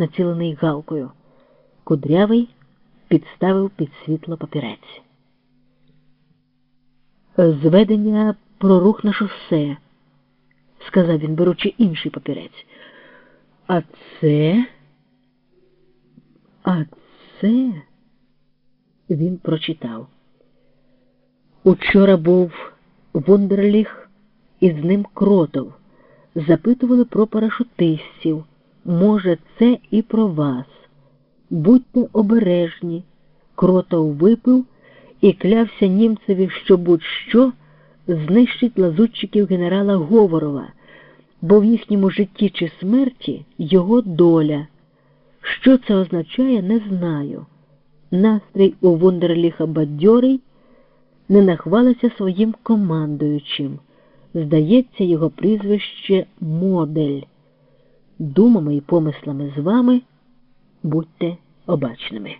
націлений галкою. Кудрявий підставив під світло папірець. Зведення про рух на шосе, сказав він, беручи інший папірець. А це? А це? Він прочитав. Учора був Вондерліх і з ним кротов. Запитували про парашутистів. Може, це і про вас. Будьте обережні. Кротов випив і клявся німцеві, що будь-що знищить лазутчиків генерала Говорова, бо в їхньому житті чи смерті його доля. Що це означає, не знаю. Настрій у Вундерліха бадьорий не нахвалиться своїм командуючим. Здається, його прізвище Модель. Думами і помислами з вами будьте обачними.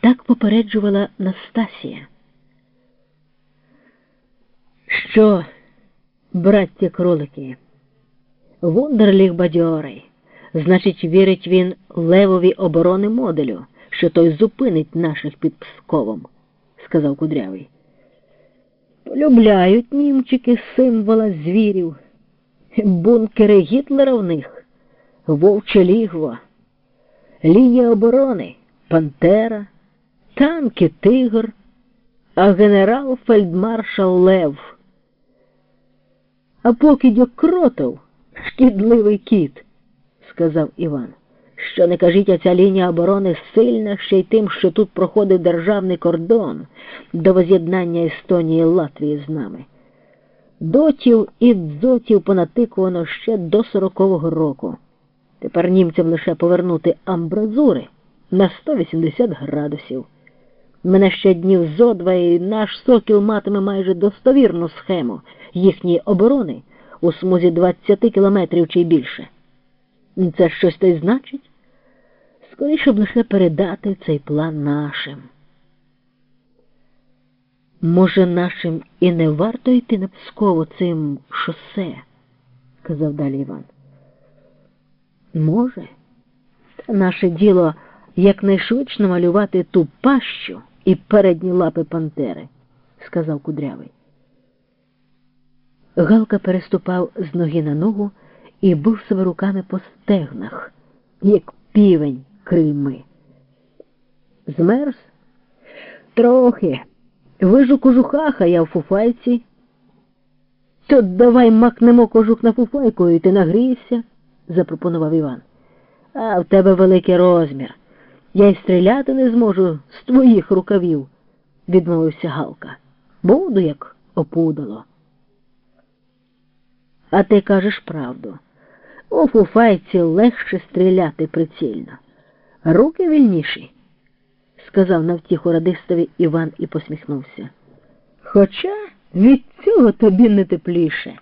Так попереджувала Настасія. Що, браття кролики, Вундерліх бадьорий. Значить, вірить він левові оборони моделю, що той зупинить наших під Псковом, сказав кудрявий. Полюбляють німчики символа звірів, бункери Гітлера в них, вовче лігво, лінія оборони, Пантера, танки Тигр, а генерал фельдмаршал Лев. А поки кротов шкідливий кіт сказав Іван. Що не кажіть, а ця лінія оборони сильна ще й тим, що тут проходив державний кордон до воз'єднання Естонії і Латвії з нами. Дотів і дзотів понатикувано ще до сорокового року. Тепер німцям лише повернути амбразури на 180 градусів. Мене ще днів зо два і наш сокіл матиме майже достовірну схему їхньої оборони у смузі 20 кілометрів чи більше. Це щось то й значить? Скоріше б лише передати цей план нашим. Може, нашим і не варто йти на Псково цим шосе, казав далі Іван. Може, наше діло якнайшвидше намалювати ту пащу і передні лапи Пантери, сказав кудрявий. Галка переступав з ноги на ногу і бив себе руками по стегнах, як півень крильми. Змерз? Трохи. Ви ж у кожухах, а я в фуфайці. То давай макнемо кожух на фуфайку і ти нагрійся, запропонував Іван. А в тебе великий розмір. Я й стріляти не зможу з твоїх рукавів, відмовився Галка. Буду як опудало. А ти кажеш правду. У фуфайці легше стріляти прицільно. Руки вільніші, сказав навтіху радистові Іван і посміхнувся. Хоча від цього тобі не тепліше.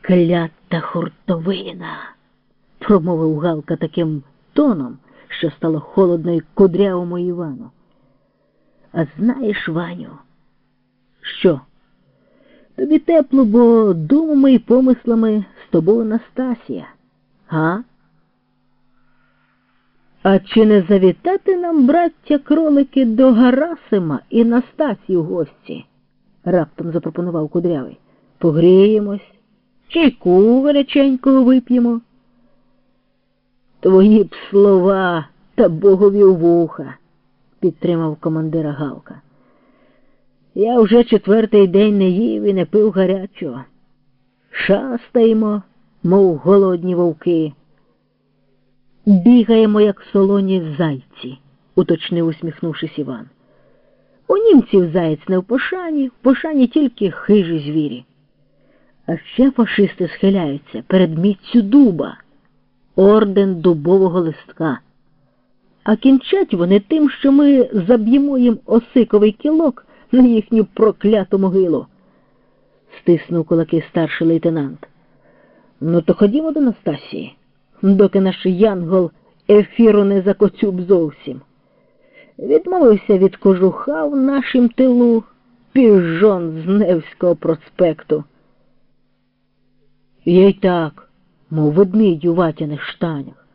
Клята хуртовина, промовив Галка таким тоном, що стало холодно й кудрявому Івану. А знаєш, Ваню, що? Тобі тепло, бо думами і помислами з тобою Настасія, га? А чи не завітати нам, браття кролики, до Гарасима і Настасію гості? раптом запропонував кудрявий. Погріємось, чайку величенького вип'ємо. Твої б слова та богові вуха, підтримав командира Галка. Я вже четвертий день не їв і не пив гарячого. Шастаємо, мов голодні вовки. Бігаємо, як солоні зайці, уточнив, усміхнувшись Іван. У німців заєць не в пошані, в пошані тільки хижі звірі. А ще фашисти схиляються перед міцю дуба, орден дубового листка. А кінчать вони тим, що ми заб'ємо їм осиковий кілок на їхню прокляту могилу, стиснув кулаки старший лейтенант. Ну, то ходімо до Настасії, доки наш янгол ефіру не закоцюб зовсім. Відмовився від кожуха в нашім тилу піжон з Невського проспекту. Я й так мов ведмідь у ватяних штанях.